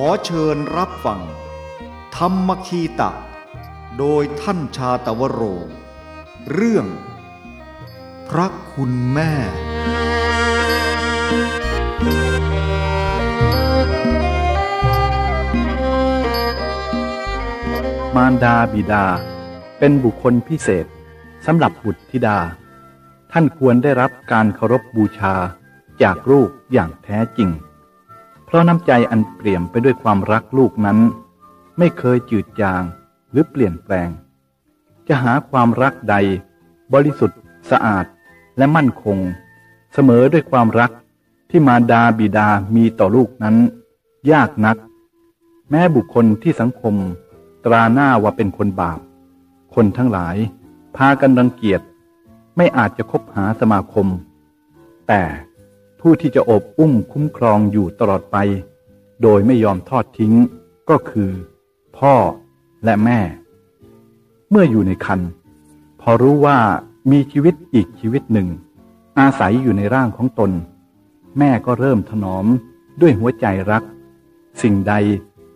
ขอเชิญรับฟัง ธรรมคีตะ โดยท่านชาตวโร เรื่อง พระคุณแม่ มารดาบิดา เป็นบุคคลพิเศษสำหรับบุตรธิดา ท่านควรได้รับการเคารพบูชาจากลูกอย่างแท้จริง เพราะน้ำใจอันเปลี่ยมไปด้วยความรักลูกนั้น ไม่เคยจืดจางหรือเปลี่ยนแปลง จะหาความรักใด บริสุทธิ์ สะอาดและมั่นคง เสมอด้วยความรักที่มาดาบิดามีต่อลูกนั้น ยากนัก แม้บุคคลที่สังคม ตราหน้าว่าเป็นคนบาป คนทั้งหลาย พากันรังเกียจ ไม่อาจจะคบหาสมาคม แต่ ผู้ที่จะอบอุ้มคุ้มครองอยู่ตลอดไป โดยไม่ยอมทอดทิ้งก็คือ พ่อและแม่ เมื่ออยู่ในคันพอรู้ว่ามีชีวิตอีกชีวิตหนึ่ง อาศัยอยู่ในร่างของตน แม่ก็เริ่มถนอมด้วยหัวใจรัก สิ่งใด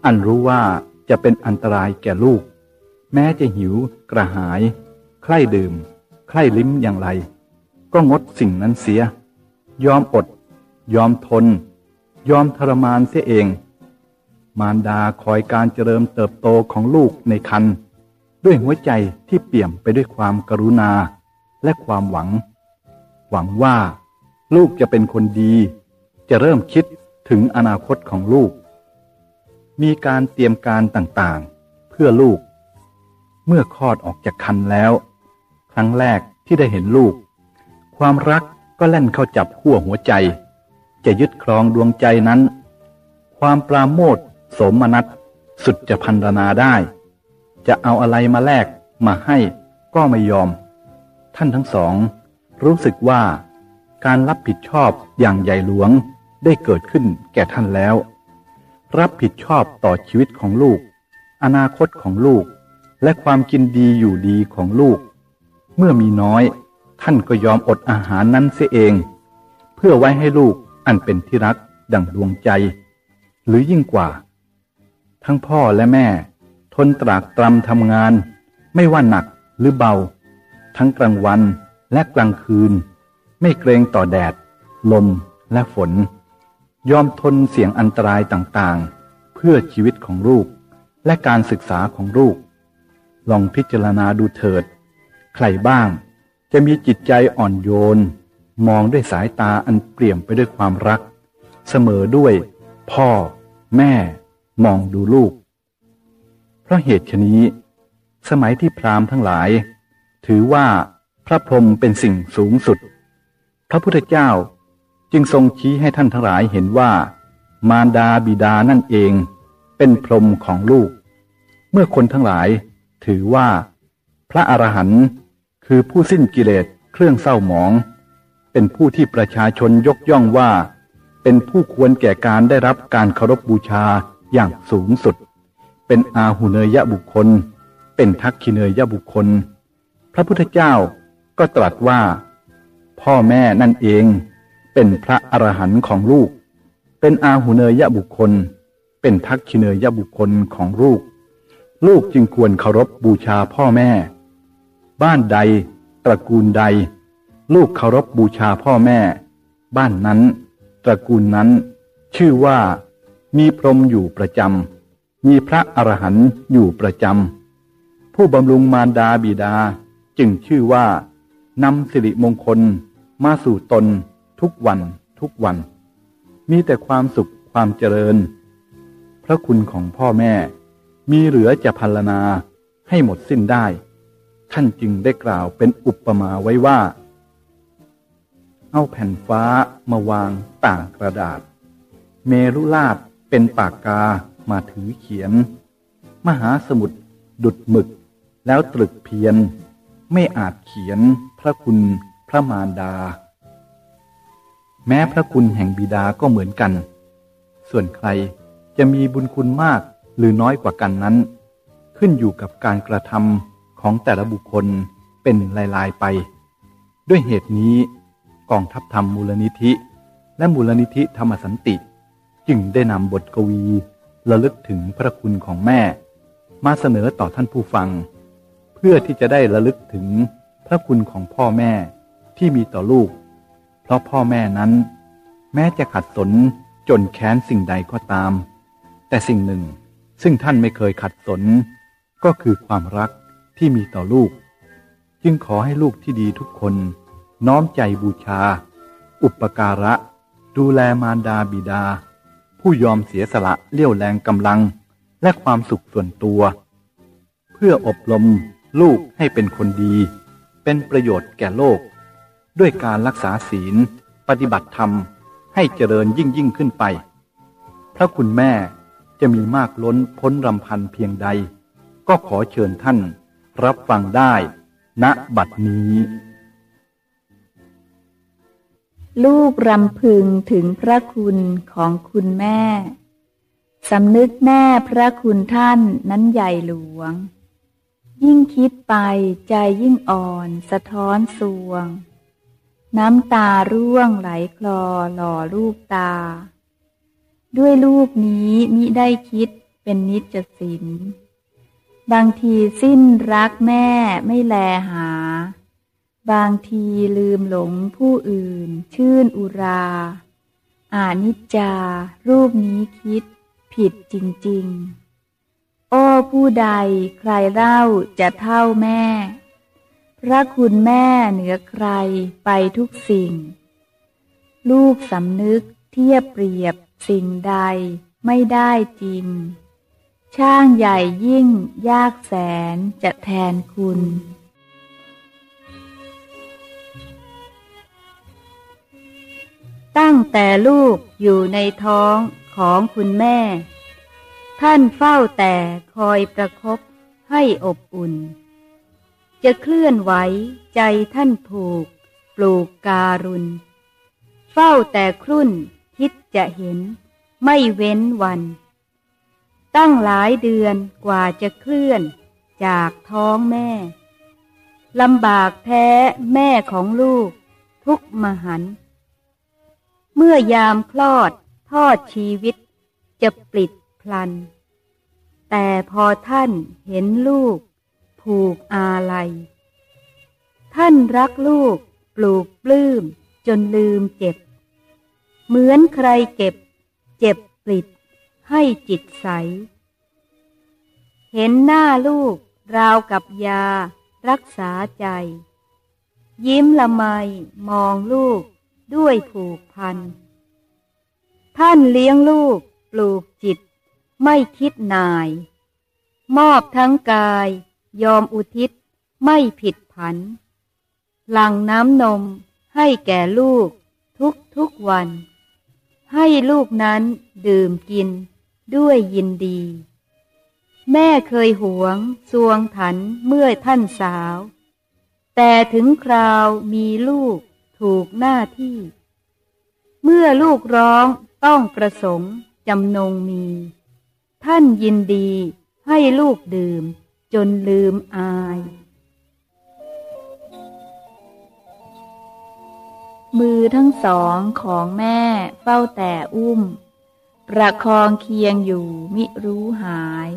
อันรู้ว่าจะเป็นอันตรายแก่ลูก แม้จะหิวกระหาย ใคร่ดื่ม ใคร่ลิ้มอย่างไร ก็งดสิ่งนั้นเสีย ยอมอด ยอมทน ยอมทรมานเสียเอง มารดาคอยการเจริญเติบโตของลูกในคันด้วยหัวใจที่เปี่ยมไปด้วยความกรุณาและความหวัง หวังว่า ลูกจะเป็นคนดี จะเริ่มคิดถึงอนาคตของลูก มีการเตรียมการต่างๆ เพื่อลูก เมื่อคลอดออกจากคันแล้ว ครั้งแรกที่ได้เห็นลูก ความรัก ก็แล่นเข้าจับขั้วหัวใจ จะยึดครองดวงใจนั้น ความปราโมทสมนัสสุดจะพันรนาได้ จะเอาอะไรมาแลกมาให้ก็ไม่ยอม ท่านทั้งสอง รู้สึกว่าการรับผิดชอบอย่างใหญ่หลวงได้เกิดขึ้นแก่ท่านแล้ว รับผิดชอบต่อชีวิตของลูก อนาคตของลูก และความกินดีอยู่ดีของลูก เมื่อมีน้อย ท่านก็ยอมอดอาหารนั้นเสียเอง เพื่อไว้ให้ลูกอันเป็นที่รักดั่งดวงใจ หรือยิ่งกว่า ทั้งพ่อและแม่ ทนตรากตรำทำงาน ไม่ว่าหนักหรือเบา ทั้งกลางวันและกลางคืน ไม่เกรงต่อแดด ลมและฝน ยอมทนเสี่ยงอันตรายต่างๆ เพื่อชีวิตของลูกและการศึกษาของลูก ลองพิจารณาดูเถิด ใครบ้าง จะมีจิตใจอ่อนโยน มองด้วยสายตาอันเปลี่ยมไปด้วยความรัก เสมอด้วย พ่อ แม่ มองดูลูก เพราะเหตุชนี้ สมัยที่พราหมณ์ทั้งหลาย ถือว่าพระพรหมเป็นสิ่งสูงสุด พระพุทธเจ้าจึงทรงชี้ให้ท่านทั้งหลายเห็นว่า มารดาบิดานั่นเอง เป็นพรหมของลูก เมื่อคนทั้งหลายถือว่า พระอรหันต์ คือผู้สิ้นกิเลสเครื่องเศร้าหมอง เป็นผู้ที่ประชาชนยกย่องว่า เป็นผู้ควรแก่การได้รับการเคารพบบูชาอย่างสูงสุด เป็นอาหุเนยบุคคล เป็นทักขิเนยบุคคล พระพุทธเจ้าก็ตรัสว่า พ่อแม่นั่นเอง เป็นพระอรหันต์ของลูก เป็นอาหุเนยบุคคล เป็นทักขิเนยบุคคลของลูก ลูกจึงควรเคารพบูชาพ่อแม่ บ้านใด ตระกูลใด ลูกเคารพบูชาพ่อแม่ บ้านนั้น ตระกูลนั้น ชื่อว่า มีพรหมอยู่ประจำมีพระอรหันต์อยู่ประจำผู้บำรุงมารดาบิดาจึงชื่อว่านำสิริมงคลมาสู่ตนทุกวันทุกวัน มีแต่ความสุขความเจริญ พระคุณของพ่อแม่ มีเหลือจะพัลนาให้หมดสิ้นได้ ท่านจึงได้กล่าวเป็นอุปมาไว้ว่า เอาแผ่นฟ้ามาวางต่างกระดาษ เมรุลาดเป็นปากกามาถือเขียน มหาสมุทรดุดหมึก แล้วตรึกเพียน ไม่อาจเขียนพระคุณพระมารดา แม้พระคุณแห่งบิดาก็เหมือนกัน ส่วนใครจะมีบุญคุณมากหรือน้อยกว่ากันนั้น ขึ้นอยู่กับการกระทำ ของแต่ละบุคคลเป็นลาย ๆ ไป ด้วยเหตุนี้กองทัพธรรมมูลนิธิ และมูลนิธิธรรมสันติ จึงได้นำบทกวีระลึกถึงพระคุณของแม่ มาเสนอต่อท่านผู้ฟัง เพื่อที่จะได้ระลึกถึงพระคุณของพ่อแม่ที่มีต่อลูก เพราะพ่อแม่นั้น แม้จะขัดสนจนแค้นสิ่งใดก็ตาม แต่สิ่งหนึ่งซึ่งท่านไม่เคยขัดสน ก็คือความรัก ที่มีต่อลูก จึงขอให้ลูกที่ดีทุกคน น้อมใจบูชา อุปการะ ดูแลมารดาบิดา ผู้ยอมเสียสละเลี้ยวแรงกำลังและความสุขส่วนตัว เพื่ออบรมลูกให้เป็นคนดี เป็นประโยชน์แก่โลก ด้วยการรักษาศีล ปฏิบัติธรรมให้เจริญยิ่งยิ่งขึ้นไป พระคุณแม่จะมีมากล้นพ้นรำพันเพียงใด ก็ขอเชิญท่าน รับฟังได้ ณบัดนี้ ลูกรำพึงถึงพระคุณของคุณแม่ สำนึกแม่พระคุณท่านนั้นใหญ่หลวง ยิ่งคิดไปใจยิ่งอ่อนสะท้อนสวง น้ำตาร่วงไหลคลอหล่อลูกตา ด้วยลูกนี้มิได้คิดเป็นนิจสิน บางทีสิ้นรักแม่ไม่แลหา บางทีลืมหลงผู้อื่น ชื่นอุรา อานิจจา รูปนี้คิด ผิดจริง ๆ โอ้ผู้ใดใครเล่าจะเท่าแม่ พระคุณแม่เหนือใครไปทุกสิ่ง ลูกสำนึกเทียบเปรียบสิ่งใดไม่ได้จริง ช่างใหญ่ยิ่งยากแสนจะแทนคุณ ตั้งแต่ลูกอยู่ในท้องของคุณแม่ ท่านเฝ้าแต่คอยประครบให้อบอุ่น จะเคลื่อนไหวใจท่านผูก ปลูกการุณ เฝ้าแต่ครุ่นคิดจะเห็นไม่เว้นวัน ตั้งหลายเดือนกว่าจะเคลื่อน จากท้องแม่ลำบากแท้แม่ของลูก ทุกมหัน เมื่อยามคลอดทอดชีวิต จะปลิดพลัน แต่พอท่านเห็นลูก ผูกอาลัย ท่านรักลูกปลูกปลื้มจนลืมเจ็บ เหมือนใครเก็บ เจ็บปลิด ให้จิตใส เห็นหน้าลูก ราวกับยา รักษาใจ ยิ้มละไมมองลูกด้วยผูกพัน ท่านเลี้ยงลูกปลูกจิต ไม่คิดนาย มอบทั้งกาย ยอมอุทิศไม่ผิดผัน หลังน้ำนมให้แก่ลูกทุกทุกวัน ให้ลูกนั้นดื่มกิน ด้วยยินดี แม่เคยหวงสวงถันเมื่อท่านสาว แต่ถึงคราวมีลูกถูกหน้าที่ เมื่อลูกร้องต้องประสงค์จำนงมี ท่านยินดีให้ลูกดื่มจนลืมอาย มือทั้งสองของแม่เฝ้าแต่อุ้ม ประคองเคียงอยู่มิรู้หาย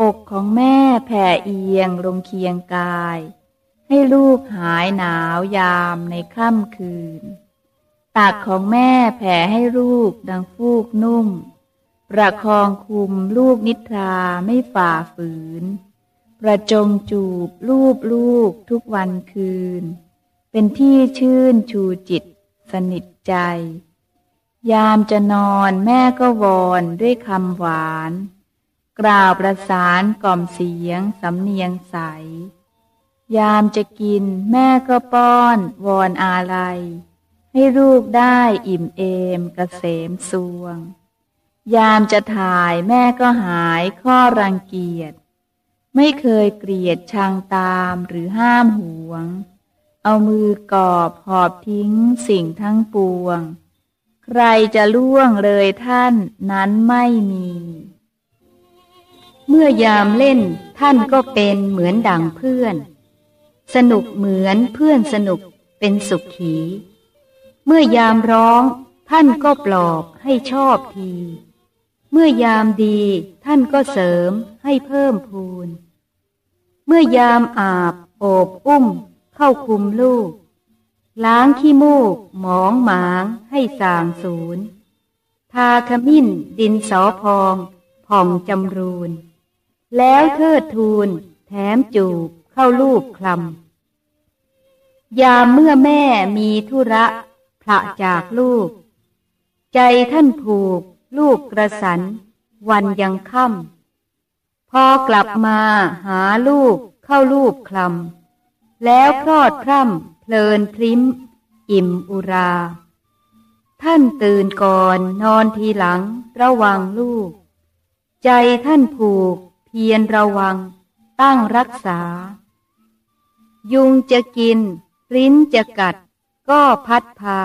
อกของแม่แผ่เอียงลงเคียงกาย ให้ลูกหายหนาวยามในค่ำคืน ตักของแม่แผ่ให้ลูกดังฟูกนุ่ม ประคองคุมลูกนิทราไม่ฝ่าฝืน ประจงจูบลูบลูกทุกวันคืน เป็นที่ชื่นชูจิตสนิทใจ ยามจะนอนแม่ก็วอนด้วยคำหวาน กล่าวประสานกล่อมเสียงสำเนียงใส ยามจะกินแม่ก็ป้อนวอนอาลัย ให้ลูกได้อิ่มเอมกเกษมสวง ยามจะถ่ายแม่ก็หายข้อรังเกียจ ไม่เคยเกลียดชังตามหรือห้ามหวง เอามือกอบหอบทิ้งสิ่งทั้งปวง ใครจะล่วงเลยท่านนั้นไม่มี เมื่อยามเล่นท่านก็เป็นเหมือนดังเพื่อน สนุกเหมือนเพื่อนสนุกเป็นสุขขี เมื่อยามร้องท่านก็ปลอบให้ชอบที เมื่อยามดีท่านก็เสริมให้เพิ่มพูน เมื่อยามอาบโอบอุ้มเข้าคุมลูก ล้างขี้มูก หมองหมางให้สางศูนย์ทาขมิ้นดินสอพองผ่องจำรูน แล้วเทิดทูล แถมจูบเข้าลูกคลำยามเมื่อแม่มีธุระพระจากลูก ใจท่านผูก ลูกกระสัน วันยังค่ำพอกลับมาหาลูกเข้าลูกคลำแล้วพลอดพร่ำ เพลินพริ้ม อิ่มอุรา ท่านตื่นก่อนนอนทีหลังระวังลูก ใจท่านผูก เพียรระวัง ตั้งรักษา ยุงจะกิน ลิ้นจะกัด ก็พัดพา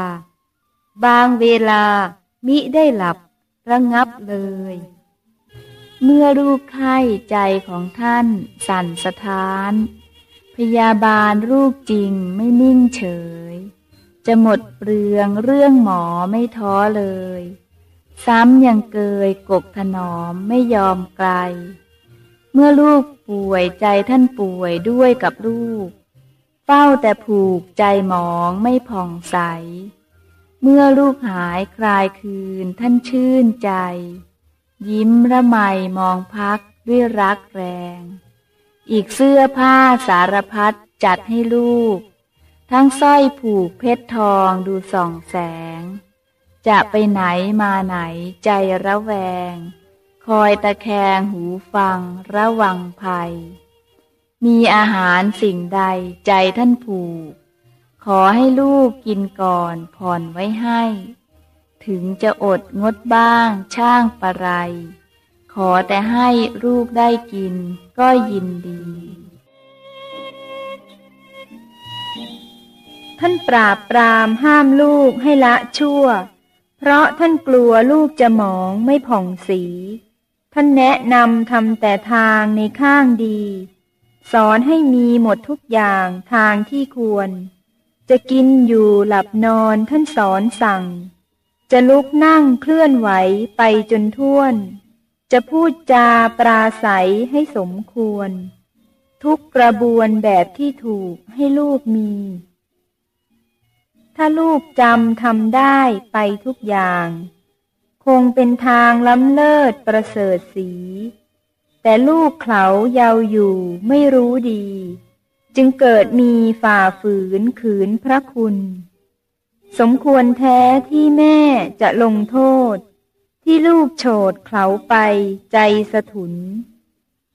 บางเวลามิได้หลับระงับเลย เมื่อลูกไข้ใจของท่านสั่นสะท้าน พยาบาลลูกจริงไม่นิ่งเฉย จะหมดเปลืองเรื่องหมอไม่ท้อเลย ซ้ำยังเกยกกถนอมไม่ยอมไกล เมื่อลูกป่วยใจท่านป่วยด้วยกับลูก เฝ้าแต่ผูกใจหมองไม่ผ่องใส เมื่อลูกหายคลายคืนท่านชื่นใจ ยิ้มระไมมองพักด้วยรักแรง อีกเสื้อผ้าสารพัดจัดให้ลูก ทั้งสร้อยผูกเพชรทองดูส่องแสง จะไปไหนมาไหนใจระแวง คอยตะแคงหูฟังระวังภัย มีอาหารสิ่งใดใจท่านผูก ขอให้ลูกกินก่อนผ่อนไว้ให้ ถึงจะอดงดบ้างช่างประไร ขอแต่ให้ลูกได้กิน ก็ยินดี ท่านปราบปรามห้ามลูกให้ละชั่ว เพราะท่านกลัวลูกจะหมองไม่ผ่องสี ท่านแนะนำทำแต่ทางในข้างดี สอนให้มีหมดทุกอย่างทางที่ควร จะกินอยู่หลับนอนท่านสอนสั่ง จะลุกนั่งเคลื่อนไหวไปจนท่วน จะพูดจาปราศัยให้สมควร ทุกกระบวนแบบที่ถูกให้ลูกมี ถ้าลูกจำทำได้ไปทุกอย่าง คงเป็นทางล้ำเลิศประเสริฐสี แต่ลูกเขาเยาอยู่ไม่รู้ดี จึงเกิดมีฝ่าฝืนขืนพระคุณ สมควรแท้ที่แม่จะลงโทษ ที่ลูกโฉดเขาไปใจสะทุน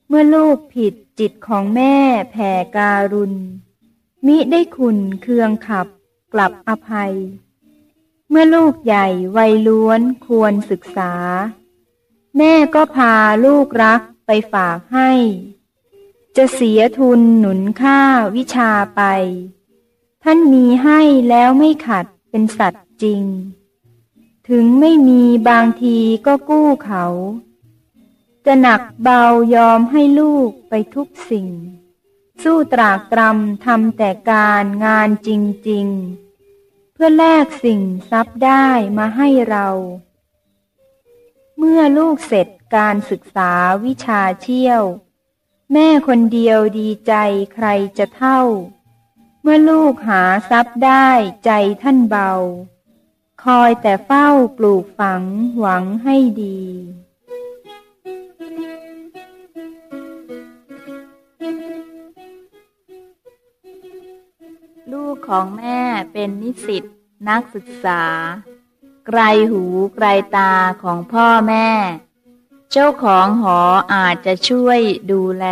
เมื่อลูกผิดจิตของแม่แผ่การุณ มิได้คุณเคืองขับกลับอภัย เมื่อลูกใหญ่วัยล้วนควรศึกษา แม่ก็พาลูกรักไปฝากให้ จะเสียทุนหนุนค่าวิชาไป ท่านมีให้แล้วไม่ขัดเป็นสัตว์จริง ถึงไม่มีบางทีก็กู้เขา จะหนักเบายอมให้ลูกไปทุกสิ่ง สู้ตรากตรำทำแต่การงานจริง ๆ เพื่อแลกสิ่งทรัพย์ได้มาให้เรา เมื่อลูกเสร็จการศึกษาวิชาเชี่ยว แม่คนเดียวดีใจใครจะเท่า เมื่อลูกหาทรัพย์ได้ใจท่านเบา คอยแต่เฝ้าปลูกฝังหวังให้ดี ลูกของแม่เป็นนิสิตนักศึกษา ไกลหูไกลตาของพ่อแม่ เจ้าของหออาจจะช่วยดูแล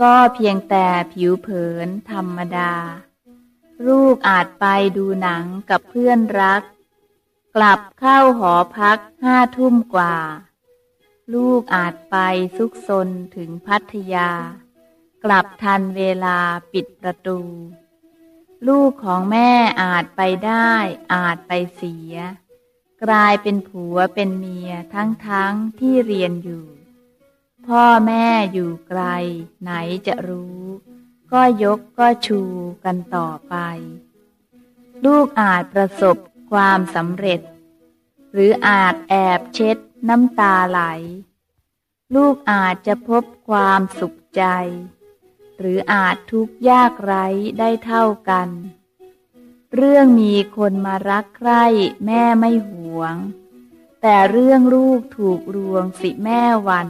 ก็เพียงแต่ผิวเผินธรรมดาลูกอาจไปดูหนังกับเพื่อนรัก กลับเข้าหอพักห้าทุ่มกว่า ลูกอาจไปซุกซนถึงพัทยา กลับทันเวลาปิดประตู ลูกของแม่อาจไปได้อาจไปเสีย กลายเป็นผัวเป็นเมียทั้งทั้งที่เรียนอยู่ พ่อแม่อยู่ไกล ไหนจะรู้ ก็ยกก็ชูกันต่อไป ลูกอาจประสบ ความสำเร็จ หรืออาจแอบเช็ดน้ำตาไหล ลูกอาจจะพบความสุขใจ หรืออาจทุกข์ยากไร้ได้เท่ากัน เรื่องมีคนมารักใคร่แม่ไม่หวง แต่เรื่องลูกถูกรวงสิแม่วัน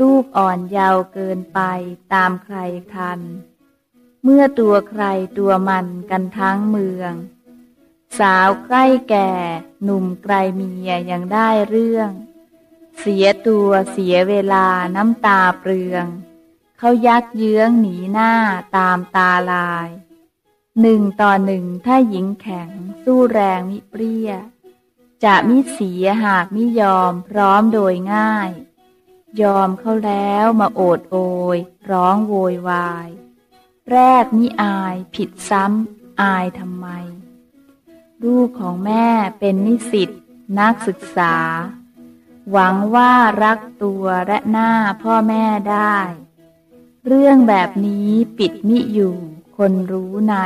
ลูกอ่อนเยาว์เกินไปตามใครทัน เมื่อตัวใครตัวมันกันทั้งเมือง สาวใกล้แก่ หนุ่มไกลเมียยังได้เรื่อง เสียตัวเสียเวลาน้ำตาเปลือง เขายักเยื้องหนีหน้าตามตาลาย หนึ่งต่อหนึ่งถ้าหญิงแข็งสู้แรงมิเปรี้ย จะมิเสียหากมิยอมพร้อมโดยง่าย ยอมเขาแล้วมาโอดโอย ร้องโวยวาย แรกมิอายผิดซ้ำอายทำไม ลูกของแม่เป็นนิสิตนักศึกษา หวังว่ารักตัวและหน้าพ่อแม่ได้ เรื่องแบบนี้ปิดมิอยู่คนรู้ใน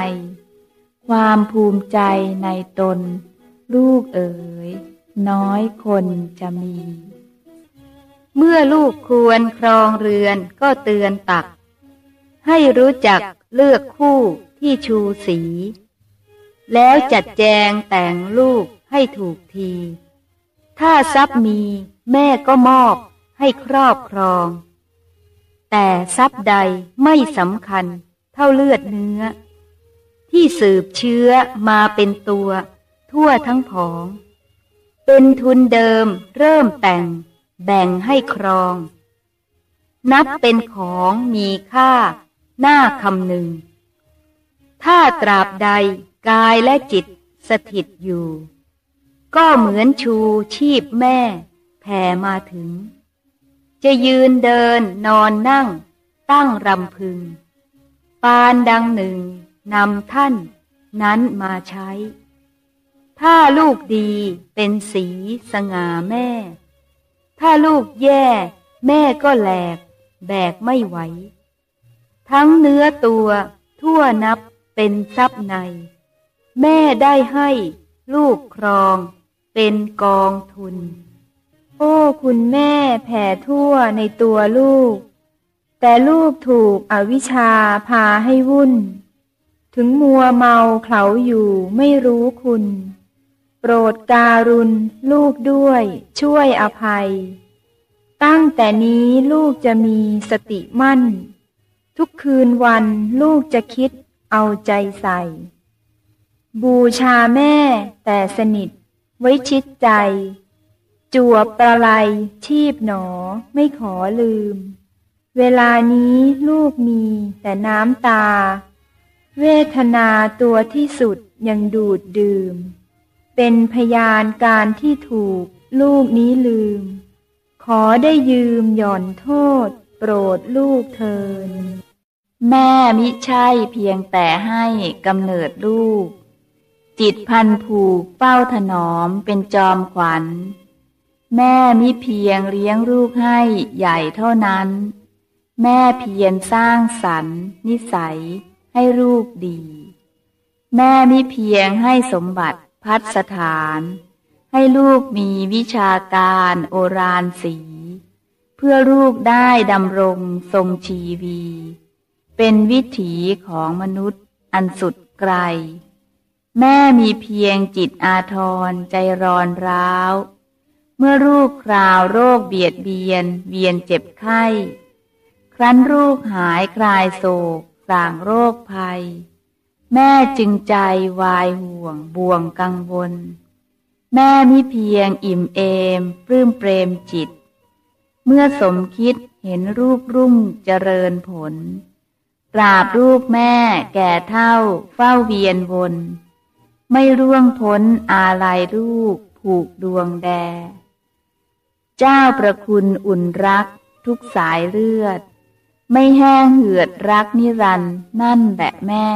ความภูมิใจในตน ลูกเอ๋ย น้อยคนจะมี เมื่อลูกควรครองเรือนก็เตือนตัก ให้รู้จักเลือกคู่ที่ชูสี แล้วจัดแจงแต่งลูกให้ถูกที ถ้าทรัพย์มีแม่ก็มอบให้ครอบครอง แต่ทรัพย์ใดไม่สำคัญเท่าเลือดเนื้อ ที่สืบเชื้อมาเป็นตัว ทั่วทั้งผอง เป็นทุนเดิมเริ่มแต่ง แบ่งให้ครอง นับเป็นของมีค่า หน้าคำหนึ่ง ถ้าตราบใด กายและจิตสถิตอยู่ ก็เหมือนชูชีพแม่ แผ่มาถึง จะยืนเดินนอนนั่ง ตั้งรำพึง ปานดังหนึ่งนำท่าน นั้นมาใช้ ถ้าลูกดีเป็นสีสง่าแม่ ถ้าลูกแย่แม่ก็แหลก แบกไม่ไหว ทั้งเนื้อตัวทั่วนับเป็นทรัพย์ใน แม่ได้ให้ลูกครองเป็นกองทุน โอ้ คุณแม่แผ่ทั่วในตัวลูก แต่ลูกถูกอวิชชาพาให้วุ่น ถึงมัวเมาเขาอยู่ไม่รู้คุณ โปรดการุณลูกด้วยช่วยอภัย ตั้งแต่นี้ลูกจะมีสติมั่น ทุกคืนวันลูกจะคิดเอาใจใส่ บูชาแม่แต่สนิท ไว้ชิดใจจวบประไลชีพหนอไม่ขอลืม เวลานี้ลูกมีแต่น้ำตา เวทนาตัวที่สุดยังดูดดื่ม เป็นพยานการที่ถูกลูกนี้ลืม ขอได้ยืมหย่อนโทษ โปรดลูกเทิน แม่มิใช่เพียงแต่ให้กำเนิดลูก จิตพันผูกเป้าถนอมเป็นจอมขวัญ แม่มิเพียงเลี้ยงลูกให้ใหญ่เท่านั้น แม่เพียรสร้างสรรค์นิสัยให้ลูกดี แม่มิเพียงให้สมบัติพัฒสถาน ให้ลูกมีวิชาการโอรานสี เพื่อลูกได้ดำรงทรงชีวี เป็นวิถีของมนุษย์อันสุดไกล แม่มีเพียงจิตอาทรใจร้อนร้าว เมื่อลูกคราวโรคเบียดเบียน เวียนเจ็บไข้ ครั้นลูกหายคลายโศกสางโรคภัย แม่จึงใจวายห่วงบ่วงกังวล แม่มิเพียงอิ่มเอม ปลื้มเปรมจิต เมื่อสมคิดเห็นรูปรุ่งเจริญผลปราบรูปแม่แก่เท่าเฝ้าเวียนวน ไม่ร่วงพ้นอาลัยลูกผูกดวงแด เจ้าประคุณอุ่นรักทุกสายเลือด ไม่แห้งเหือดรักนิรันด์นั่นแหละแม่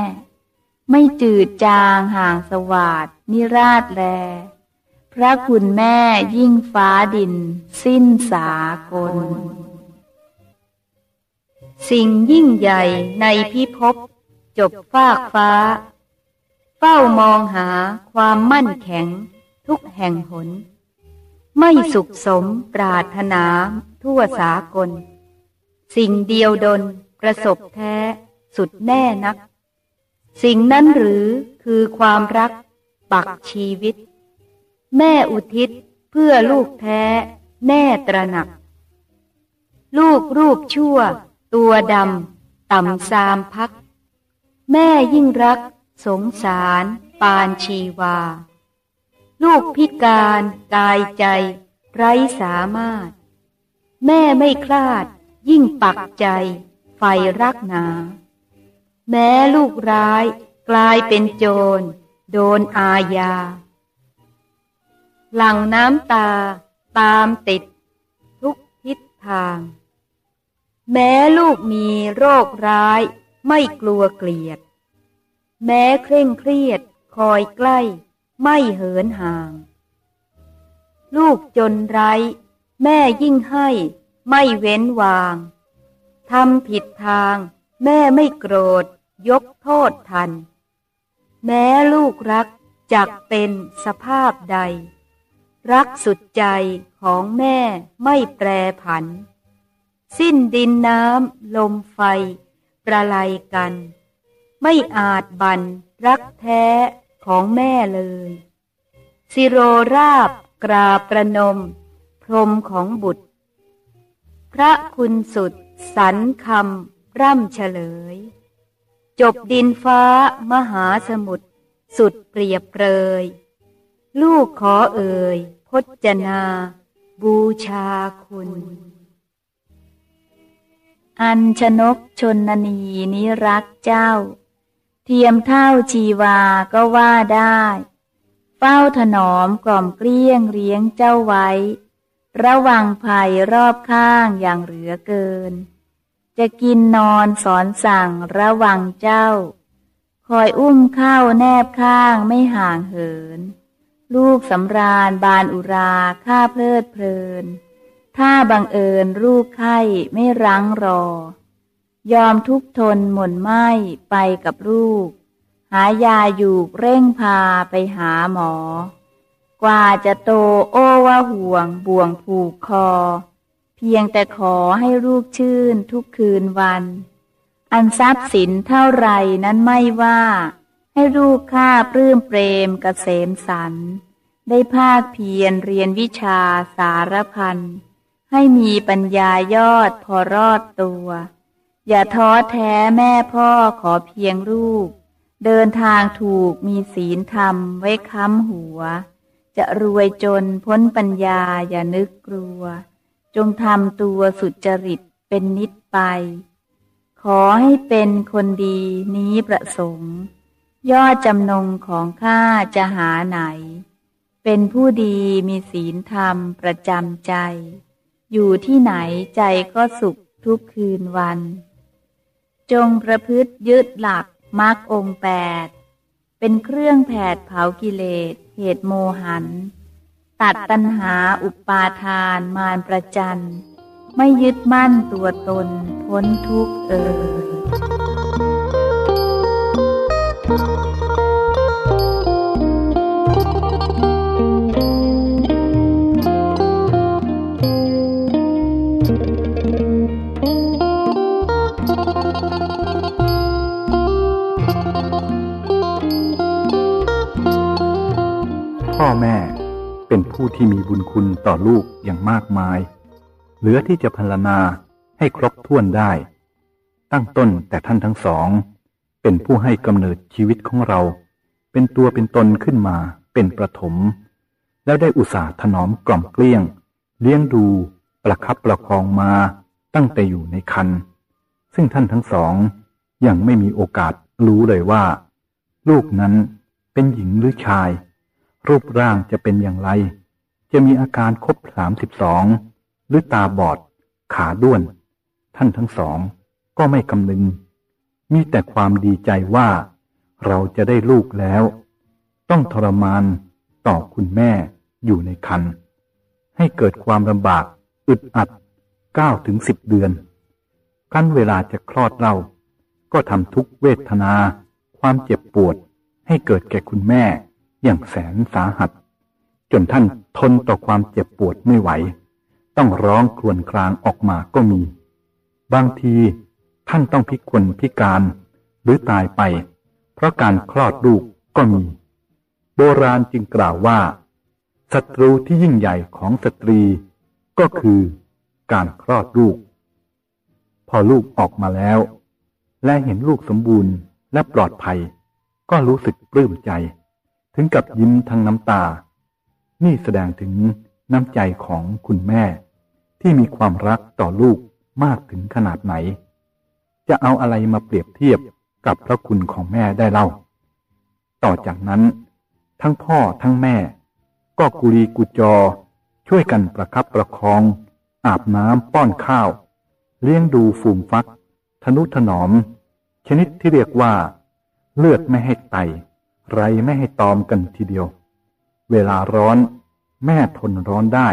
ไม่จืดจางห่างสวาดนิราชแล พระคุณแม่ยิ่งฟ้าดิน สิ้นสากล สิ่งยิ่งใหญ่ในพิภพจบฟากฟ้า เฝ้ามองหาความมั่นแข็งทุกแห่งหน ไม่สุขสมปรารถนาทั่วสากล สิ่งเดียวดนประสบแท้สุดแน่นัก สิ่งนั้นหรือคือความรักปักชีวิต แม่อุทิศเพื่อลูกแท้แน่ตระหนัก ลูกรูปชั่ว ตัวดำต่ำซามพัก แม่ยิ่งรัก สงสาร ปานชีวา ลูกพิการกายใจ ไร้สามารถ แม่ไม่คลาด ยิ่งปักใจ ไฟรักหนา แม้ลูกร้ายกลายเป็นโจร โดนอาญา หลังน้ำตาตามติด ทุกทิศทาง แม้ลูกมีโรคร้ายไม่กลัวเกลียด แม้เคร่งเครียด คอยใกล้ ไม่เหินห่าง ลูกจนไร้ แม่ยิ่งให้ ไม่เว้นวางทำผิดทาง แม่ไม่โกรธ ยกโทษทัน แม้ลูกรักจักเป็นสภาพใด รักสุดใจของแม่ไม่แปรผัน สิ้นดินน้ำลมไฟ ประไลกัน ไม่อาจบันรักแท้ของแม่เลยสิโรราบกราบประนม พรมของบุตร พระคุณสุดสรรคำร่ำเฉลย จบดินฟ้ามหาสมุทรสุดเปรียบเปรย ลูกขอเอ่ยพจนา บูชาคุณ อัญชนกชนนีนิรักเจ้า เทียมเท่าชีวาก็ว่าได้ เฝ้าถนอมกล่อมเกลี้ยงเลี้ยงเจ้าไว้ ระวังภัยรอบข้างอย่างเหลือเกิน จะกินนอนสอนสั่งระวังเจ้า คอยอุ้มเข้าแนบข้างไม่ห่างเหิน ลูกสำราญบานอุราข้าเพลิดเพลิน ถ้าบังเอิญลูกไข้ไม่รั้งรอ ยอมทุกทนหม่นไหมไปกับลูก หายาอยู่เร่งพาไปหาหมอ กว่าจะโตโอ้ว่าห่วงบ่วงผูกคอ เพียงแต่ขอให้ลูกชื่นทุกคืนวัน อันทรัพย์สินเท่าไรนั้นไม่ว่า ให้ลูกข้าปลื้มเปรมกเกษมสัน ได้ภาคเพียรเรียนวิชาสารพันให้มีปัญญายอดพอรอดตัว อย่าท้อแท้แม่พ่อขอเพียงลูก เดินทางถูกมีศีลธรรมไว้ค้ำหัว จะรวยจนพ้นปัญญาอย่านึกกลัว จงทำตัวสุจริตเป็นนิดไป ขอให้เป็นคนดีนี้ประสงค์ ยอดจำนงของข้าจะหาไหน เป็นผู้ดีมีศีลธรรมประจำใจ อยู่ที่ไหนใจก็สุขทุกคืนวัน จงประพฤติยึดหลักมรรคองแปด เป็นเครื่องแผดเผากิเลส เหตุโมหัน ตัดตัณหาอุปาทานมารประจัน ไม่ยึดมั่นตัวตนพ้นทุกข์เอ่ย พ่อแม่เป็นผู้ที่มีบุญคุณต่อลูกอย่างมากมาย เหลือที่จะพรรณนาให้ครบถ้วนได้ ตั้งต้นแต่ท่านทั้งสอง เป็นผู้ให้กำเนิดชีวิตของเรา เป็นตัวเป็นตนขึ้นมาเป็นประถม แล้วได้อุตส่าห์ถนอมกล่อมเกลี้ยง เลี้ยงดูประคับประคองมาตั้งแต่อยู่ในคันซึ่งท่านทั้งสองยังไม่มีโอกาสรู้เลยว่า ลูกนั้นเป็นหญิงหรือชาย รูปร่างจะเป็นอย่างไร จะมีอาการครบสามสิบสองหรือตาบอด ขาด้วน ท่านทั้งสอง ก็ไม่คำนึง มีแต่ความดีใจว่า เราจะได้ลูกแล้ว ต้องทรมานต่อคุณแม่อยู่ในคัน ให้เกิดความลำบาก อึดอัดเก้าถึงสิบเดือนขั้นเวลาจะคลอดเรา ก็ทำทุกเวทนา ความเจ็บปวดให้เกิดแก่คุณแม่ อย่างแสนสาหัส จนท่านทนต่อความเจ็บปวดไม่ไหว ต้องร้องครวญครางออกมาก็มี บางทีท่านต้องพิกลพิการหรือตายไป เพราะการคลอดลูกก็มี โบราณจึงกล่าวว่าศัตรูที่ยิ่งใหญ่ของสตรี ก็คือการคลอดลูก พอลูกออกมาแล้ว และเห็นลูกสมบูรณ์และปลอดภัย ก็รู้สึกปลื้มใจ ถึงกับยิ้มทั้งน้ำตา นี่แสดงถึงน้ำใจของคุณแม่ ที่มีความรักต่อลูกมากถึงขนาดไหน จะเอาอะไรมาเปรียบเทียบกับพระคุณของแม่ได้เล่า ต่อจากนั้น ทั้งพ่อทั้งแม่ ก็กุลีกุจอ ช่วยกันประคับประคอง อาบน้ำป้อนข้าว เลี้ยงดูฝูงฟัก ทนุถนอม ชนิดที่เรียกว่า เลือดไม่ให้ไต ไรไม่ให้ตอมกันทีเดียว เวลาร้อนแม่ทนร้อนได้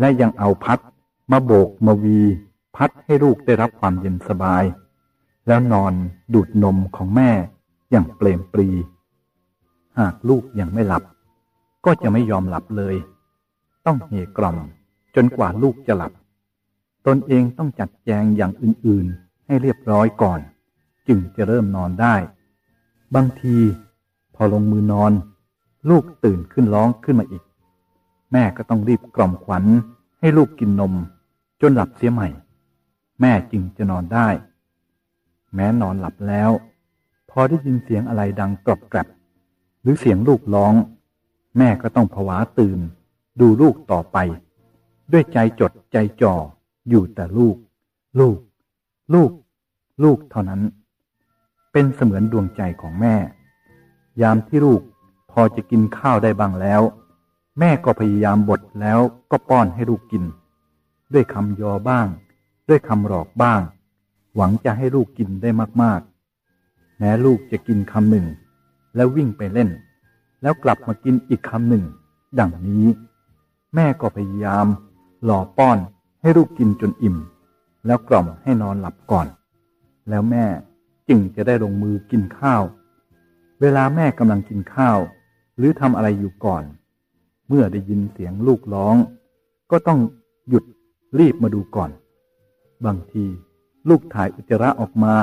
และยังเอาพัดมาโบกมาวี พัดให้ลูกได้รับความเย็นสบาย แล้วนอนดูดนมของแม่อย่างเปลมปรี หากลูกยังไม่หลับ ก็จะไม่ยอมหลับเลย ต้องเฮกล่อมจนกว่าลูกจะหลับ ตนเองต้องจัดแจงอย่างอื่นๆให้เรียบร้อยก่อน จึงจะเริ่มนอนได้ บางที อลงมือนอน ลูกตื่นขึ้นร้องขึ้นมาอีก แม่ก็ต้องรีบกล่อมขวัญ ให้ลูกกินนม จนหลับเสียใหม่ แม่จึงจะนอนได้ แม้นอนหลับแล้ว พอได้ยินเสียงอะไรดังกรอบแกรบหรือเสียงลูกร้อง แม่ก็ต้องผวาตื่น ดูลูกต่อไป ด้วยใจจดใจจ่ออยู่แต่ลูก ลูก ลูก ลูกเท่านั้น เป็นเสมือนดวงใจของแม่ ยามที่ลูกพอจะกินข้าวได้บ้างแล้ว แม่ก็พยายามบดแล้วก็ป้อนให้ลูกกิน ด้วยคำยอบ้าง ด้วยคำหลอกบ้าง หวังจะให้ลูกกินได้มากๆ แม้ลูกจะกินคำหนึ่ง แล้ววิ่งไปเล่น แล้วกลับมากินอีกคำหนึ่ง ดังนี้ แม่ก็พยายาม หล่อป้อนให้ลูกกินจนอิ่ม แล้วกล่อมให้นอนหลับก่อน แล้วแม่จึงจะได้ลงมือกินข้าว เวลาแม่กำลังกินข้าว หรือทำอะไรอยู่ก่อน เมื่อได้ยินเสียงลูกร้อง ก็ต้องหยุดรีบมาดูก่อน บางทีลูกถ่ายอุจจาระออกมา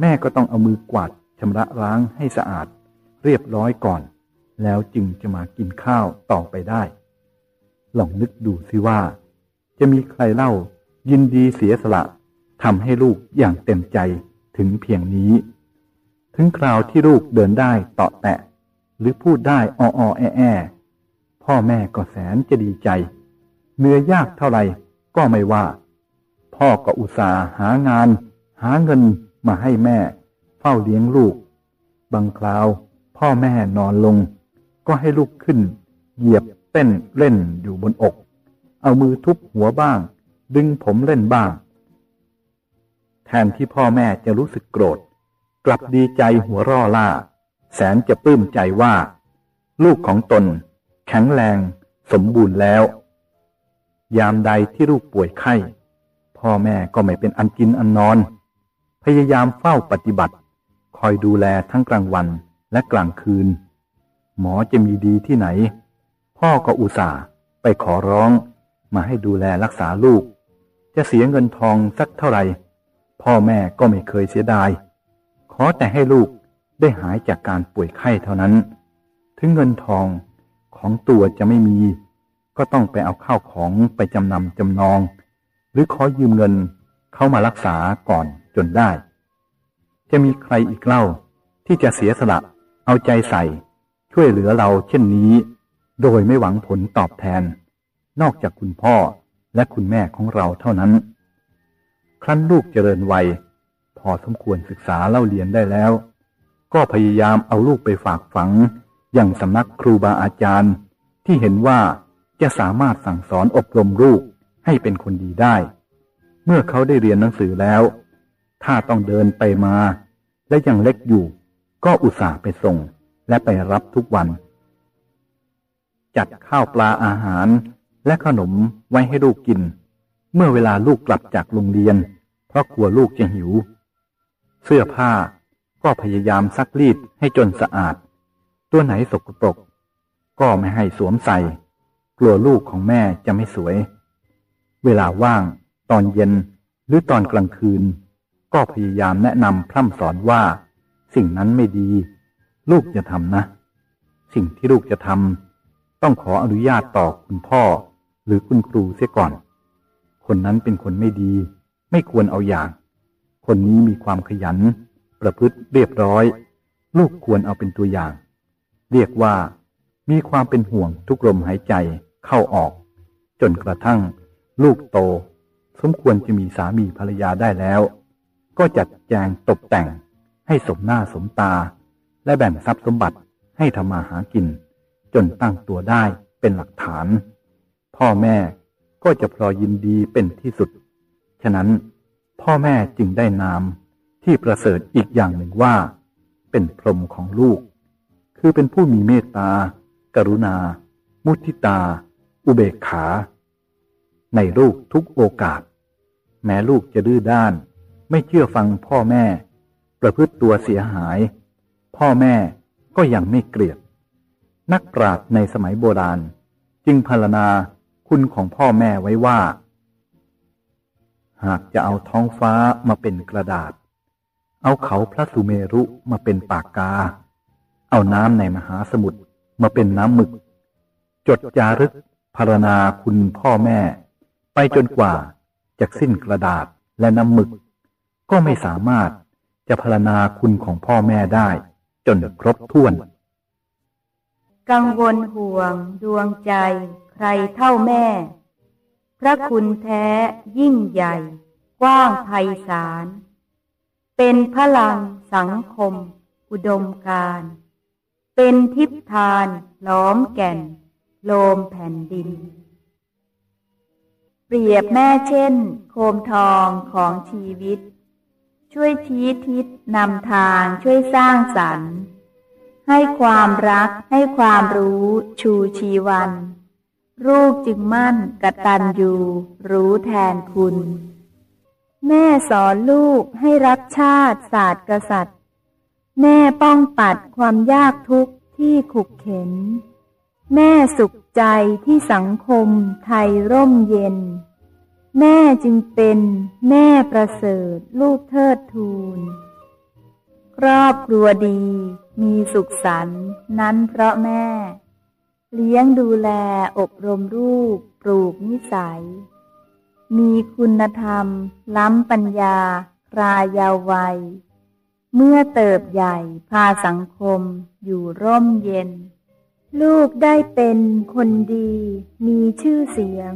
แม่ก็ต้องเอามือกวาดชำระล้างให้สะอาด เรียบร้อยก่อน แล้วจึงจะมากินข้าวต่อไปได้ ลองนึกดูสิว่า จะมีใครเล่ายินดีเสียสละทำให้ลูกอย่างเต็มใจถึงเพียงนี้ ถึงคราวที่ลูกเดินได้เตาะแตะ หรือพูดได้อออแอแอ พ่อแม่ก็แสนจะดีใจเหนื่อยยากเท่าไหร่ก็ไม่ว่า พ่อก็อุตส่าห์หางาน หาเงินมาให้แม่ เฝ้าเลี้ยงลูก บางคราว พ่อแม่นอนลง ก็ให้ลูกขึ้น เหยียบเต้นเล่นอยู่บนอก เอามือทุบหัวบ้าง ดึงผมเล่นบ้าง แทนที่พ่อแม่จะรู้สึกโกรธ กลับดีใจหัวร่อล่า แสนจะปลื้มใจว่า ลูกของตน แข็งแรง สมบูรณ์แล้ว ยามใดที่ลูกป่วยไข้ พ่อแม่ก็ไม่เป็นอันกินอันนอน พยายามเฝ้าปฏิบัติ คอยดูแลทั้งกลางวันและกลางคืน หมอจะมีดีที่ไหน พ่อก็อุตส่าห์ไปขอร้องมาให้ดูแลรักษาลูก จะเสียเงินทองสักเท่าไหร่ พ่อแม่ก็ไม่เคยเสียดาย อแต่ให้ลูกได้หายจากการป่วยไข้เท่านั้น ถึงเงินทองของตัวจะไม่มี ก็ต้องไปเอาข้าวของไปจำนำจำนอง หรือขอยืมเงินเข้ามารักษาก่อนจนได้ จะมีใครอีกเล่าที่จะเสียสละเอาใจใส่ ช่วยเหลือเราเช่นนี้ โดยไม่หวังผลตอบแทน นอกจากคุณพ่อและคุณแม่ของเราเท่านั้น ครั้นลูกเจริญวัย พอสมควรศึกษาเล่าเรียนได้แล้ว ก็พยายามเอาลูกไปฝากฝัง อย่างสำนักครูบาอาจารย์ ที่เห็นว่าจะสามารถสั่งสอนอบรมลูกให้เป็นคนดีได้ เมื่อเขาได้เรียนหนังสือแล้ว ถ้าต้องเดินไปมา และยังเล็กอยู่ ก็อุตส่าห์ไปส่ง และไปรับทุกวัน จัดข้าวปลาอาหารและขนมไว้ให้ลูกกิน เมื่อเวลาลูกกลับจากโรงเรียน เพราะกลัวลูกจะหิว เสื้อผ้าก็พยายามซักรีดให้จนสะอาด ตัวไหนสกปรกก็ไม่ให้สวมใส่ กลัวลูกของแม่จะไม่สวย เวลาว่างตอนเย็นหรือตอนกลางคืน ก็พยายามแนะนำพร่ำสอนว่า สิ่งนั้นไม่ดี ลูกจะทำนะ สิ่งที่ลูกจะทำต้องขออนุญาตต่อคุณพ่อ หรือคุณครูเสียก่อน คนนั้นเป็นคนไม่ดี ไม่ควรเอาอย่าง คนนี้มีความขยัน ประพฤติเรียบร้อย ลูกควรเอาเป็นตัวอย่าง เรียกว่า มีความเป็นห่วงทุกลมหายใจเข้าออก จนกระทั่ง ลูกโต สมควรจะมีสามีภรรยาได้แล้ว ก็จัดแจงตกแต่ง ให้สมหน้าสมตา และแบ่งทรัพย์สมบัติให้ทำมาหากิน จนตั้งตัวได้เป็นหลักฐาน พ่อแม่ก็จะพลอยยินดีเป็นที่สุด ฉะนั้น พ่อแม่จึงได้นามที่ประเสริฐอีกอย่างหนึ่งว่า เป็นพรหมของลูก คือเป็นผู้มีเมตตา กรุณา มุทิตา อุเบกขา ในลูกทุกโอกาส แม้ลูกจะดื้อด้าน ไม่เชื่อฟังพ่อแม่ ประพฤติตัวเสียหาย พ่อแม่ก็ยังไม่เกลียด นักปราชญ์ในสมัยโบราณ จึงพรรณนาคุณของพ่อแม่ไว้ว่า หากจะเอาท้องฟ้ามาเป็นกระดาษ เอาเขาพระสุเมรุมาเป็นปากกา เอาน้ำในมหาสมุทรมาเป็นน้ำหมึก จดจารึกพรรณนาคุณพ่อแม่ ไปจนกว่าจะสิ้นกระดาษและน้ำหมึก ก็ไม่สามารถจะพรรณนาคุณของพ่อแม่ได้ จนครบถ้วน กังวลห่วงดวงใจ ใครเท่าแม่ พระคุณแท้ยิ่งใหญ่ กว้างไพศาล เป็นพลังสังคม อุดมการ เป็นทิพทานล้อมแก่น โลมแผ่นดิน เปรียบแม่เช่น โคมทองของชีวิต ช่วยชี้ทิศนำทางช่วยสร้างสรรค์ ให้ความรักให้ความรู้ชูชีวัน ลูกจึงมั่นกตัญญูรู้แทนคุณ แม่สอนลูกให้รักชาติศาสตร์กษัตริย์ แม่ป้องปัดความยากทุกข์ที่ขุกเข็น แม่สุขใจที่สังคมไทยร่มเย็น แม่จึงเป็นแม่ประเสริฐลูกเทิดทูน ครอบครัวดีมีสุขสันต์นั้นเพราะแม่ เลี้ยงดูแลอบรมลูกปลูกนิสัย มีคุณธรรม ล้ำปัญญา รายาววัย เมื่อเติบใหญ่พาสังคมอยู่ร่มเย็น ลูกได้เป็นคนดี มีชื่อเสียง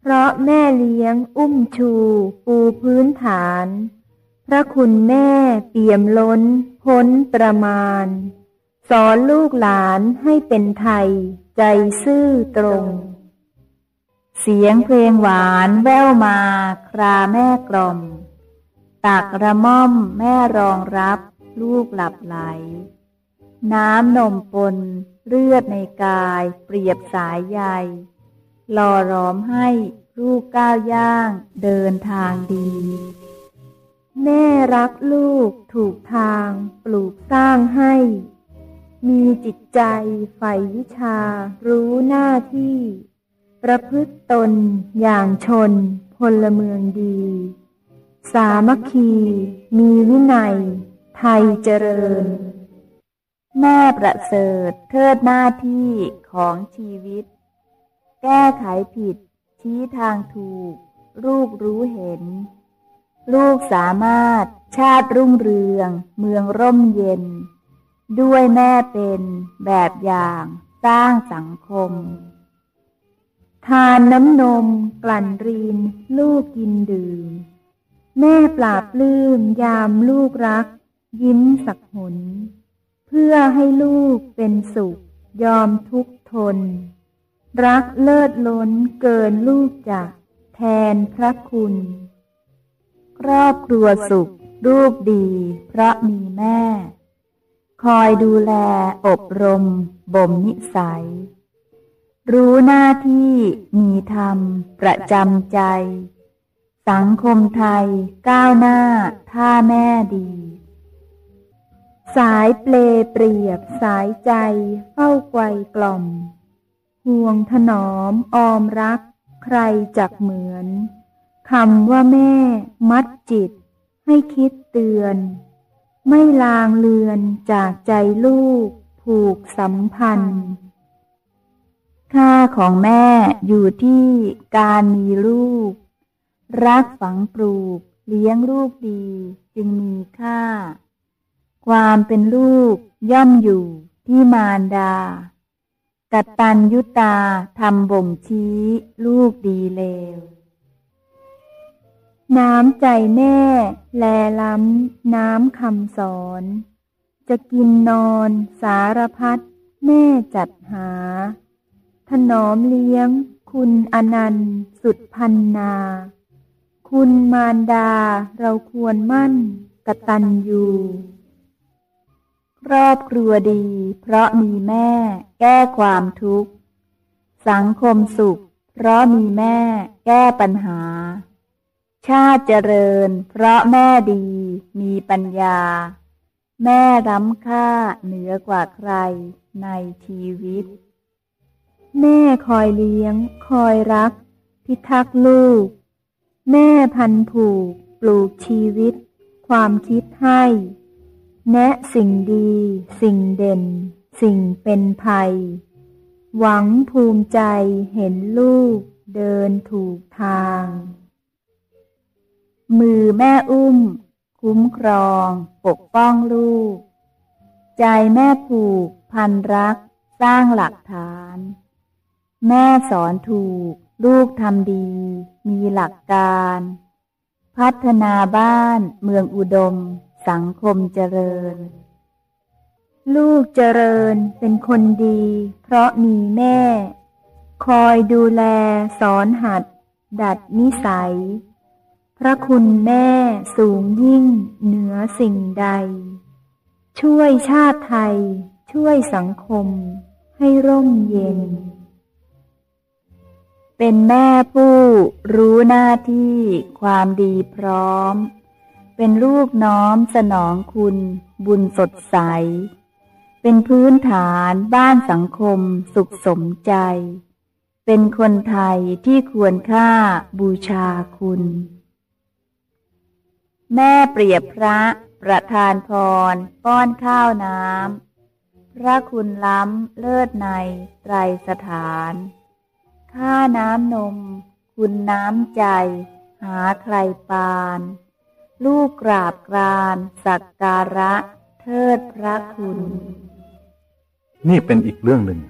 เพราะแม่เลี้ยงอุ้มชู ปูพื้นฐาน พระคุณแม่เปี่ยมล้น พ้นประมาณ สอนลูกหลานให้เป็นไทย ใจซื่อตรง เสียงเพลงหวานแว่วมา คราแม่กล่อม ตักระม่อมแม่รองรับ ลูกหลับไหล น้ำนมปนเลือดในกายเปรียบสายใยหล่อร้อมให้ลูกก้าวย่างเดินทางดี แม่รักลูกถูกทางปลูกสร้างให้ มีจิตใจใฝ่วิชา รู้หน้าที่ ประพฤติตนอย่างชน พลเมืองดี สามัคคี มีวินัย ไทยเจริญ แม่ประเสริฐเทิดหน้าที่ของชีวิต แก้ไขผิด ชี้ทางถูก ลูกรู้เห็น ลูกสามารถชาติรุ่งเรือง เมืองร่มเย็น ด้วยแม่เป็นแบบอย่างสร้างสังคม ทานน้ำนมกลั่นรีน ลูกกินดื่ม แม่ปราบปลื้มยามลูกรัก ยิ้มสักหน เพื่อให้ลูกเป็นสุข ยอมทุกทน รักเลิศล้นเกินลูกจากแทนพระคุณ ครอบครัวสุข รูปดี เพราะมีแม่ คอยดูแลอบรมบ่มนิสัย รู้หน้าที่มีธรรมประจำใจ สังคมไทยก้าวหน้าถ้าแม่ดี สายเปลเปรียบสายใจเฝ้าไกวกล่อม ห่วงถนอมออมรักใครจักเหมือนคำว่าแม่มัดจิตให้คิดเตือน ไม่ลางเลือนจากใจลูก ผูกสัมพันธ์ ค่าของแม่อยู่ที่การมีลูก รักฝังปลูก เลี้ยงลูกดีจึงมีค่า ความเป็นลูกย่อมอยู่ที่มารดา กัตตัญยุตาทำบ่งชี้ลูกดีเลว น้ำใจแม่ แลล้ำ น้ำคำสอน จะกินนอนสารพัดแม่จัดหา ถนอมเลี้ยง คุณอนันต์สุดพันนา คุณมารดาเราควรมั่นกตัญญูครอบครัวดี เพราะมีแม่ แก้ความทุกข์ สังคมสุข เพราะมีแม่ แก้ปัญหา ชาติเจริญ เพราะแม่ดี มีปัญญา แม่ร้ำค่าเหนือกว่าใครในชีวิต แม่คอยเลี้ยง คอยรัก พิทักษ์ลูก แม่พันผูก ปลูกชีวิต ความคิดให้ แนะสิ่งดี สิ่งเด่น สิ่งเป็นภัย หวังภูมิใจเห็นลูกเดินถูกทาง มือแม่อุ้ม คุ้มครอง ปกป้องลูก ใจแม่ผูก พันรัก สร้างหลักฐาน แม่สอนถูก ลูกทำดี มีหลักการ พัฒนาบ้านเมืองอุดม สังคมเจริญ ลูกเจริญเป็นคนดี เพราะมีแม่ คอยดูแลสอนหัด ดัดนิสัย พระคุณแม่สูงยิ่งเหนือสิ่งใด ช่วยชาติไทย ช่วยสังคม ให้ร่มเย็น เป็นแม่ผู้รู้หน้าที่ความดีพร้อม เป็นลูกน้อมสนองคุณบุญสดใส เป็นพื้นฐานบ้านสังคมสุขสมใจ เป็นคนไทยที่ควรค่าบูชาคุณ แม่เปรียบพระประทานพร ป้อนข้าวน้ำ พระคุณล้ำเลิศในไตรสถานค่าน้ำนม คุณน้ำใจ หาใครปาน ลูกกราบกรานสักการะ เทิดพระคุณ นี่เป็นอีกเรื่องหนึ่ง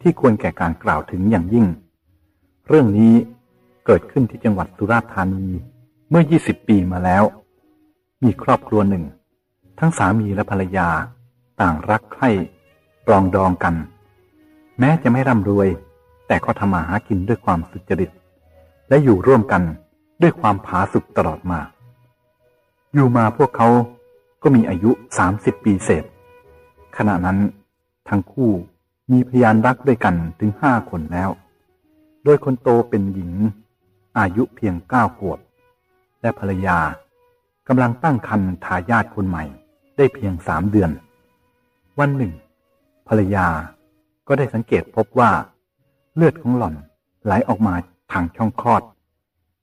ที่ควรแก่การกล่าวถึงอย่างยิ่ง เรื่องนี้เกิดขึ้นที่จังหวัดสุราษฎร์ธานีเมื่อ 20 ปีมาแล้ว มีครอบครัวหนึ่ง ทั้งสามีและภรรยา ต่างรักใคร่ปรองดองกัน แม้จะไม่ร่ำรวย แต่ก็ทำมาหากินด้วยความสุจริต และอยู่ร่วมกันด้วยความผาสุกตลอดมา อยู่มาพวกเขาก็มีอายุสามสิบปีเศษ ขณะนั้นทั้งคู่มีพยานรักด้วยกันถึงห้าคนแล้ว โดยคนโตเป็นหญิง อายุเพียงเก้าขวบ และภรรยา กำลังตั้งครรภ์ทายาทคนใหม่ได้เพียงสามเดือน วันหนึ่ง ภรรยาก็ได้สังเกตพบว่า เลือดของหล่อนไหลออกมาทางช่องคลอด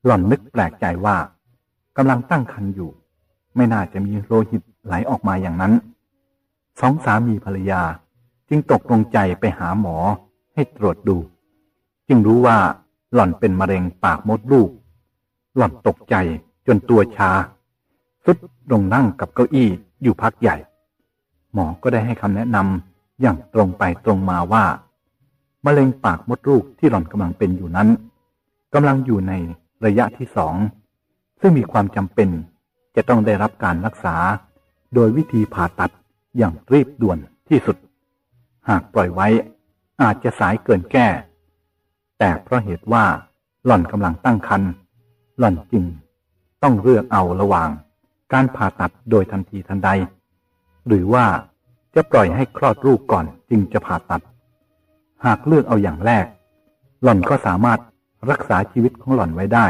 หล่อนนึกแปลกใจว่ากำลังตั้งครรภ์อยู่ ไม่น่าจะมีโลหิตไหลออกมาอย่างนั้น สองสามีภรรยาจึงตกลงใจไปหาหมอให้ตรวจดู จึงรู้ว่าหล่อนเป็นมะเร็งปากมดลูก หล่อนตกใจจนตัวชา สุดลงนั่งกับเก้าอี้อยู่พักใหญ่ หมอก็ได้ให้คำแนะนำอย่างตรงไปตรงมาว่ามะเร็งปากมดลูกที่หล่อนกำลังเป็นอยู่นั้นกำลังอยู่ในระยะที่สอง ซึ่งมีความจำเป็นจะต้องได้รับการรักษา โดยวิธีผ่าตัดอย่างรีบด่วนที่สุด หากปล่อยไว้อาจจะสายเกินแก้ แต่เพราะเหตุว่าหล่อนกำลังตั้งครรภ์หล่อนจึงต้องเลือกเอาระหว่าง การผ่าตัดโดยทันทีทันใด หรือว่าจะปล่อยให้คลอดลูกก่อนจึงจะผ่าตัด หากเลือกเอาอย่างแรก หล่อนก็สามารถรักษาชีวิตของหล่อนไว้ได้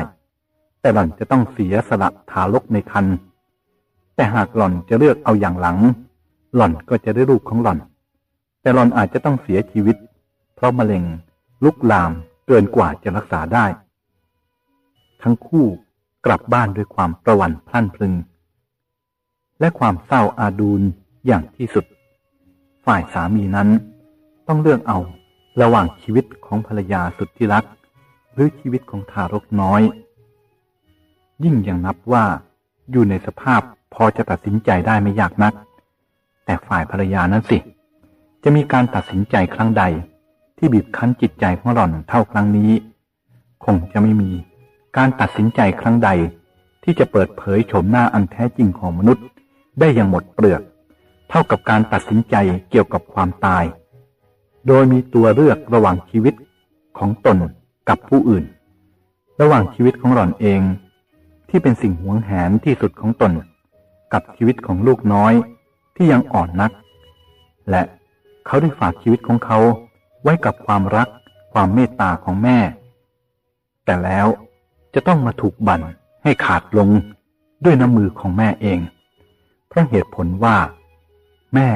แต่หล่อนจะต้องเสียสละทารกในคันแต่หากหล่อนจะเลือกเอาอย่างหลังหหล่อนก็จะได้ลูกของหล่อน แต่หล่อนอาจจะต้องเสียชีวิต เพราะมะเร็งลุกลามเกินกว่าจะรักษาได้ ทั้งคู่กลับบ้านด้วยความประวันพลั่นพลึง และความเศร้าอาดูลอย่างที่สุด ฝ่ายสามีนั้นต้องเลือกเอาระหว่างชีวิตของภรรยาสุดที่รัก หรือชีวิตของทารกน้อย ยิ่งยังนับว่าอยู่ในสภาพพอจะตัดสินใจได้ไม่ยากนัก แต่ฝ่ายภรรยานั้นสิ จะมีการตัดสินใจครั้งใด ที่บีบคั้นจิตใจของหล่อนเท่าครั้งนี้ คงจะไม่มีการตัดสินใจครั้งใด ที่จะเปิดเผยโฉมหน้าอันแท้จริงของมนุษย์ ได้อย่างหมดเปลือก เท่ากับการตัดสินใจเกี่ยวกับความตาย โดยมีตัวเลือกระหว่างชีวิตของตนกับผู้อื่น ระหว่างชีวิตของหล่อนเอง ที่เป็นสิ่งหวงแหนที่สุดของตน กับชีวิตของลูกน้อยที่ยังอ่อนนัก และเขาได้ฝากชีวิตของเขาไว้กับความรักความเมตตาของแม่ แต่แล้วจะต้องมาถูกบั่นให้ขาดลงด้วยน้ำมือของแม่เอง พราะเหตุผลว่า แม่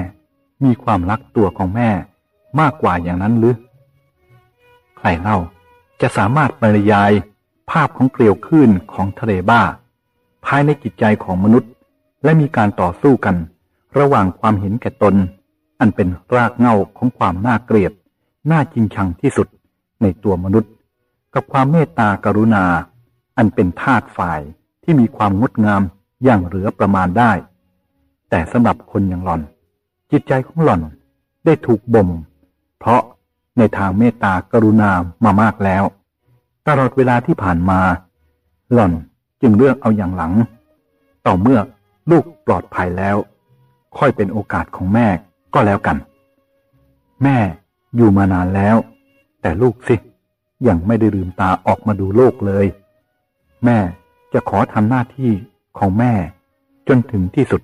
มีความรักตัวของแม่มากกว่าอย่างนั้นหรือ ใครเล่าจะสามารถบรรยายภาพของเกลียวคลื่นของทะเลบ้า ภายในจิตใจของมนุษย์ และมีการต่อสู้กัน ระหว่างความเห็นแก่ตน อันเป็นรากเหง้าของความน่าเกลียด น่าจริงชังที่สุดในตัวมนุษย์ กับความเมตตากรุณา อันเป็นธาตุฝ่ายที่มีความงดงามอย่างเหลือประมาณได้ แต่สำหรับคนอย่างหล่อน จิตใจของหล่อนได้ถูกบ่ม เพราะในทางเมตตากรุณามามากแล้ว ตลอดเวลาที่ผ่านมา หล่อนจึงเลือกเอาอย่างหลัง ต่อเมื่อลูกปลอดภัยแล้ว ค่อยเป็นโอกาสของแม่ก็แล้วกัน แม่อยู่มานานแล้ว แต่ลูกสิ ยังไม่ได้ลืมตาออกมาดูโลกเลย แม่จะขอทำหน้าที่ของแม่จนถึงที่สุด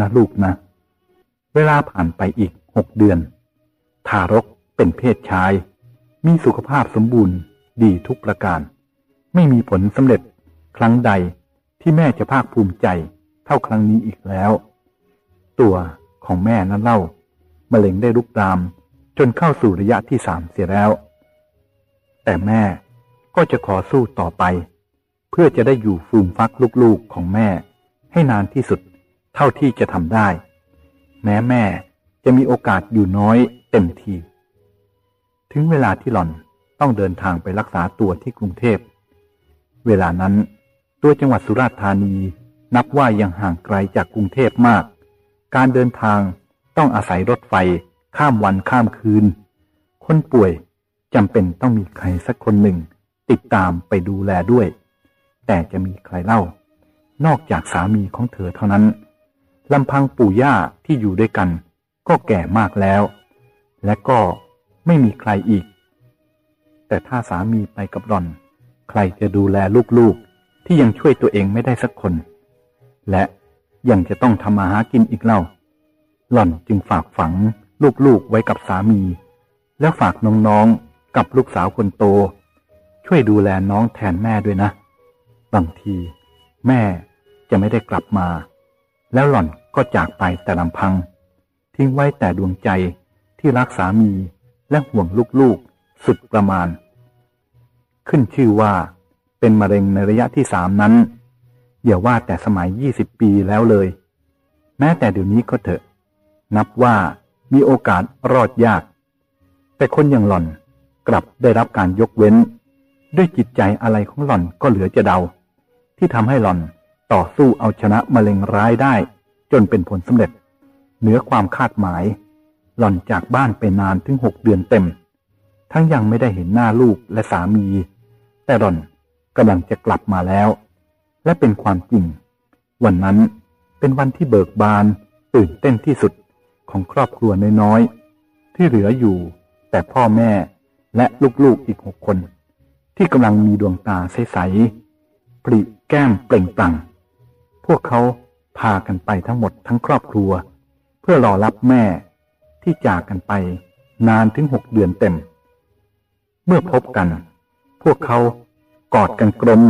นะลูกนะ เวลาผ่านไปอีกหกเดือน ทารกเป็นเพศชาย มีสุขภาพสมบูรณ์ดีทุกประการ ไม่มีผลสำเร็จครั้งใดที่แม่จะภาคภูมิใจเท่าครั้งนี้อีกแล้ว ตัวของแม่นั้นเล่ามะเร็งได้ลุกราม จนเข้าสู่ระยะที่สามเสียแล้ว แต่แม่ก็จะขอสู้ต่อไป เพื่อจะได้อยู่ฟูมฟักลูกๆของแม่ให้นานที่สุด เท่าที่จะทำได้ แม้แม่จะมีโอกาสอยู่น้อยเต็มที ถึงเวลาที่หล่อนต้องเดินทางไปรักษาตัวที่กรุงเทพ เวลานั้นตัวจังหวัดสุราษฎร์ธานีนับว่ายังห่างไกลจากกรุงเทพมาก การเดินทางต้องอาศัยรถไฟข้ามวันข้ามคืน คนป่วยจำเป็นต้องมีใครสักคนหนึ่ง ติดตามไปดูแลด้วย แต่จะมีใครเล่า นอกจากสามีของเธอเท่านั้น ลำพังปู่ย่าที่อยู่ด้วยกัน ก็แก่มากแล้ว และก็ไม่มีใครอีก แต่ถ้าสามีไปกับหล่อน ใครจะดูแลลูกๆ ที่ยังช่วยตัวเองไม่ได้สักคน และยังจะต้องทำมาหากินอีกเล่า หล่อนจึงฝากฝังลูกๆไว้กับสามี แล้วฝากน้องๆกับลูกสาวคนโต ช่วยดูแลน้องแทนแม่ด้วยนะ บางที แม่จะไม่ได้กลับมา แล้วหล่อนก็จากไปแต่ลำพัง ทิ้งไว้แต่ดวงใจที่รักสามีและห่วงลูกๆสุดประมาณ ขึ้นชื่อว่าเป็นมะเร็งในระยะที่สามนั้นอย่าว่าแต่สมัยยี่สิบปีแล้วเลย แม้แต่เดี๋ยวนี้ก็เถอะ นับว่ามีโอกาสรอดยาก แต่คนอย่างหล่อนกลับได้รับการยกเว้น ด้วยจิตใจอะไรของหล่อนก็เหลือจะเดา ที่ทำให้หล่อน ต่อสู้เอาชนะมะเร็งร้ายได้ จนเป็นผลสำเร็จ เหนือความคาดหมาย หล่อนจากบ้านไปนานถึงหกเดือนเต็ม ทั้งยังไม่ได้เห็นหน้าลูกและสามี แต่รอนกำลังจะกลับมาแล้ว และเป็นความจริง วันนั้นเป็นวันที่เบิกบานตื่นเต้นที่สุดของครอบครัวน้อยๆที่เหลืออยู่ แต่พ่อแม่และลูกๆอีกหกคน ที่กำลังมีดวงตาใสๆปริแก้มเปล่งปลั่ง พวกเขาพากันไปทั้งหมดทั้งครอบครัว เพื่อรอรับแม่ที่จากกันไปนานถึงหกเดือนเต็ม เมื่อพบกัน พวกเขากอดกันกลม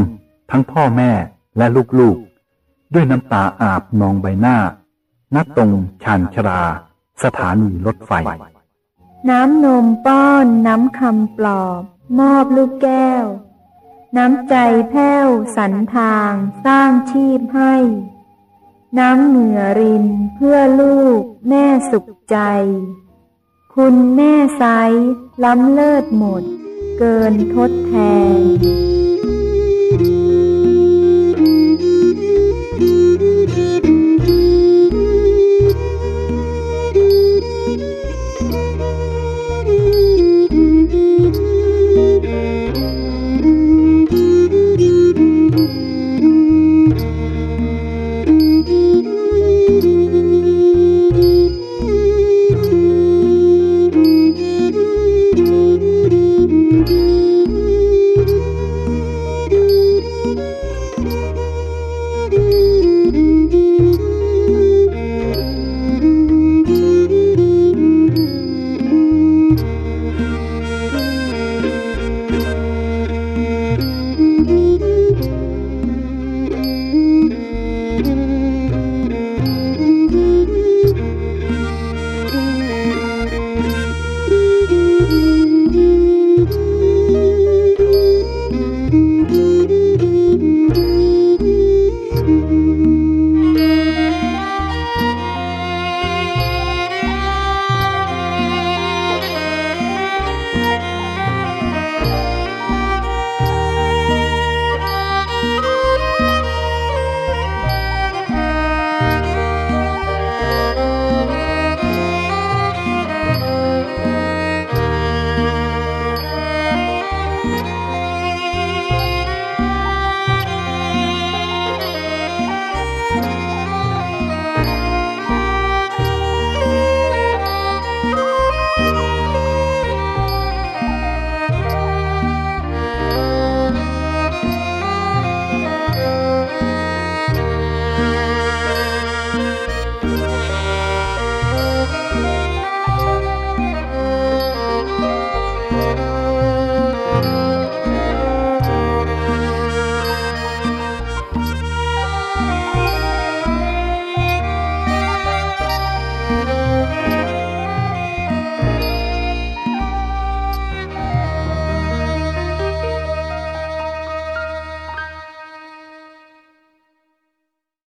ทั้งพ่อแม่และลูกๆ ด้วยน้ำตาอาบนองใบหน้านัดตรงชานชรา สถานีรถไฟ น้ำนมป้อน น้ำคำปลอบ มอบลูกแก้ว น้ำใจแผ้วสันทางสร้างชีพให้ น้ำเหนือรินเพื่อลูกแม่สุขใจ คุณแม่ไซล้ำเลิศหมด เกินทดแทน